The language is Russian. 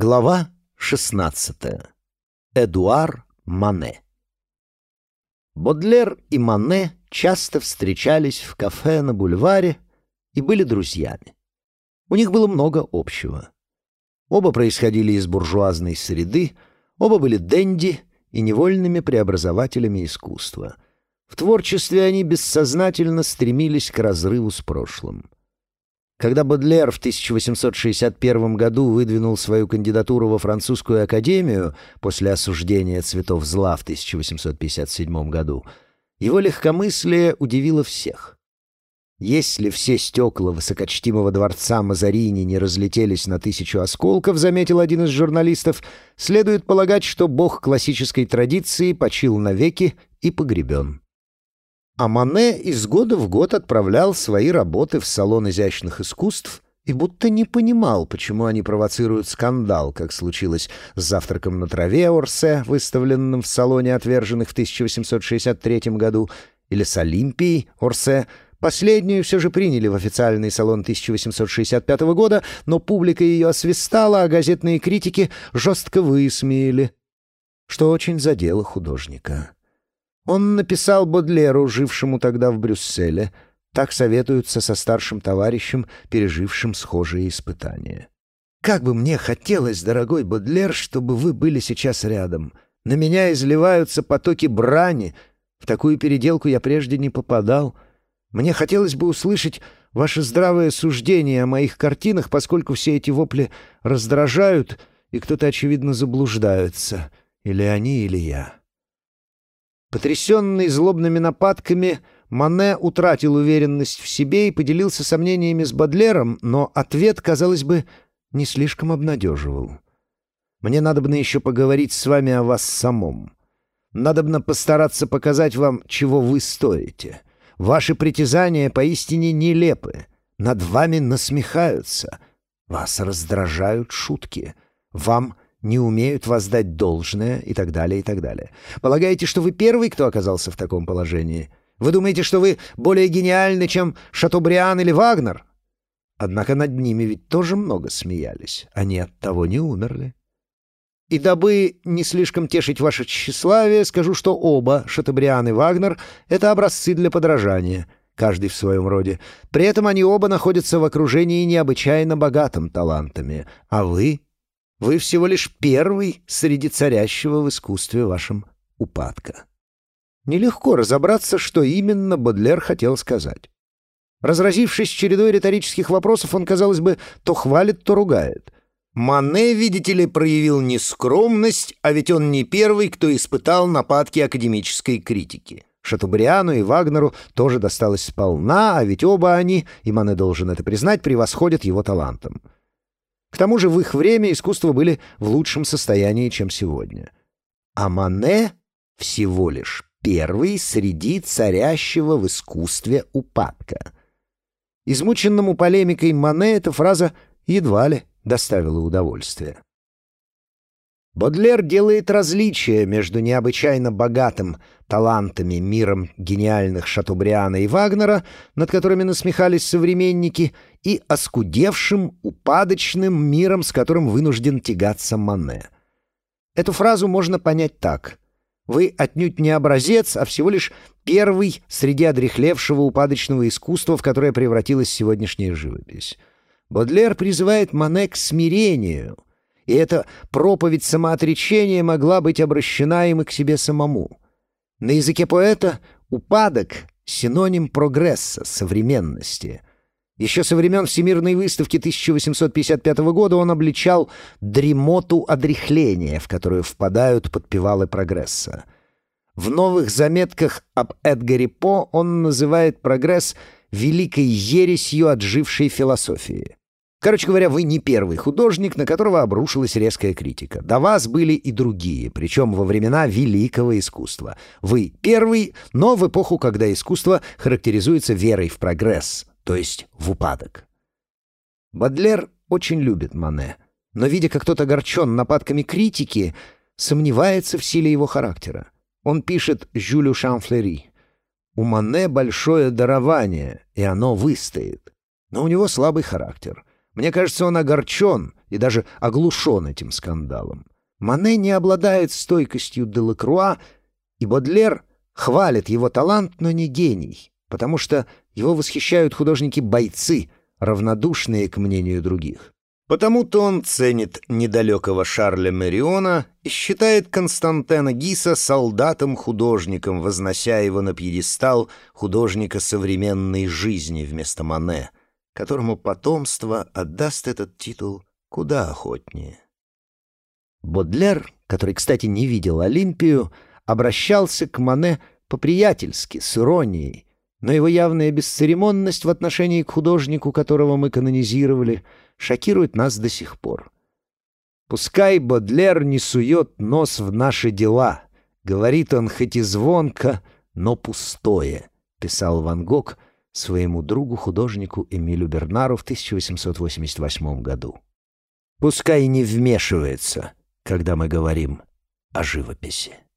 Глава 16. Эдуар Мане. Бодлер и Мане часто встречались в кафе на бульваре и были друзьями. У них было много общего. Оба происходили из буржуазной среды, оба были денди и невольными преобразователями искусства. В творчестве они бессознательно стремились к разрыву с прошлым. Когда Бодлер в 1861 году выдвинул свою кандидатуру во французскую академию после осуждения цветов зла в 1857 году, его легкомыслие удивило всех. Если все стекла высокочтимого дворца Мазарини не разлетелись на тысячу осколков, заметил один из журналистов, следует полагать, что бог классической традиции почил навеки и погребен. А Мане из года в год отправлял свои работы в салон изящных искусств и будто не понимал, почему они провоцируют скандал, как случилось с завтраком на траве Орсе, выставленным в салоне отверженных в 1863 году, или с Олимпией Орсе. Последнюю все же приняли в официальный салон 1865 года, но публика ее освистала, а газетные критики жестко высмеяли, что очень задело художника. Он написал Бодлеру, жившему тогда в Брюсселе. Так советуются со старшим товарищем, пережившим схожие испытания. «Как бы мне хотелось, дорогой Бодлер, чтобы вы были сейчас рядом. На меня изливаются потоки брани. В такую переделку я прежде не попадал. Мне хотелось бы услышать ваше здравое суждение о моих картинах, поскольку все эти вопли раздражают, и кто-то, очевидно, заблуждается. Или они, или я». Потрясенный злобными нападками, Мане утратил уверенность в себе и поделился сомнениями с Бадлером, но ответ, казалось бы, не слишком обнадеживал. «Мне надо бы еще поговорить с вами о вас самом. Надо бы постараться показать вам, чего вы стоите. Ваши притязания поистине нелепы. Над вами насмехаются. Вас раздражают шутки. Вам не умеют воздать должное и так далее, и так далее. Полагаете, что вы первый, кто оказался в таком положении? Вы думаете, что вы более гениальны, чем Шатобриан или Вагнер? Однако над ними ведь тоже много смеялись. Они от того не умерли. И дабы не слишком тешить ваше тщеславие, скажу, что оба, Шатобриан и Вагнер, — это образцы для подражания, каждый в своем роде. При этом они оба находятся в окружении необычайно богатым талантами, а вы вы всего лишь первый среди царящего в искусстве вашем упадка. Нелегко разобраться, что именно Бодлер хотел сказать. Разразившись чередой риторических вопросов, он, казалось бы, то хвалит, то ругает. Мане, видите ли, проявил не скромность, а ведь он не первый, кто испытал нападки академической критики. Шатобриану и Вагнеру тоже досталось сполна, а ведь оба они, и Мане должен это признать, превосходят его талантом. К тому же в их время искусства были в лучшем состоянии, чем сегодня. А Мане всего лишь первый среди царящего в искусстве упадка. Измученному полемикой Мане эта фраза едва ли доставила удовольствие. Бодлер делает различия между необычайно богатым талантами миром гениальных Шатобриана и Вагнера, над которыми насмехались современники, и оскудевшим, упадочным миром, с которым вынужден тягаться Мане. Эту фразу можно понять так. Вы отнюдь не образец, а всего лишь первый среди одрехлевшего упадочного искусства, в которое превратилась сегодняшняя живопись. Бодлер призывает Мане к смирению — и эта проповедь самоотречения могла быть обращена им и к себе самому. На языке поэта «упадок» — синоним прогресса, современности. Еще со времен Всемирной выставки 1855 года он обличал дремоту одряхления, в которую впадают подпевалы прогресса. В новых заметках об Эдгаре По он называет прогресс великой ересью отжившей философии. Короче говоря, вы не первый художник, на которого обрушилась резкая критика. До вас были и другие, причем во времена великого искусства. Вы первый, но в эпоху, когда искусство характеризуется верой в прогресс, то есть в упадок. Бадлер очень любит Мане, но, видя, как тот огорчен нападками критики, сомневается в силе его характера. Он пишет Жюлю Шанфлери. «У Мане большое дарование, и оно выстоит. Но у него слабый характер. Мне кажется, он огорчен и даже оглушен этим скандалом. Мане не обладает стойкостью Делакруа, и Бодлер хвалит его талант, но не гений, потому что его восхищают художники-бойцы, равнодушные к мнению других. Потому-то он ценит недалекого Шарля Мериона и считает Константена Гиса солдатом-художником, вознося его на пьедестал художника современной жизни вместо Мане, которому потомство отдаст этот титул куда охотнее. Бодлер, который, кстати, не видел Олимпию, обращался к Мане по-приятельски, с иронией, но его явная бесцеремонность в отношении к художнику, которого мы канонизировали, шокирует нас до сих пор. «Пускай Бодлер не сует нос в наши дела», — говорит он хоть и звонко, но пустое, — писал Ван Гог своему другу-художнику Эмилю Бернару в 1888 году. «Пускай не вмешивается, когда мы говорим о живописи».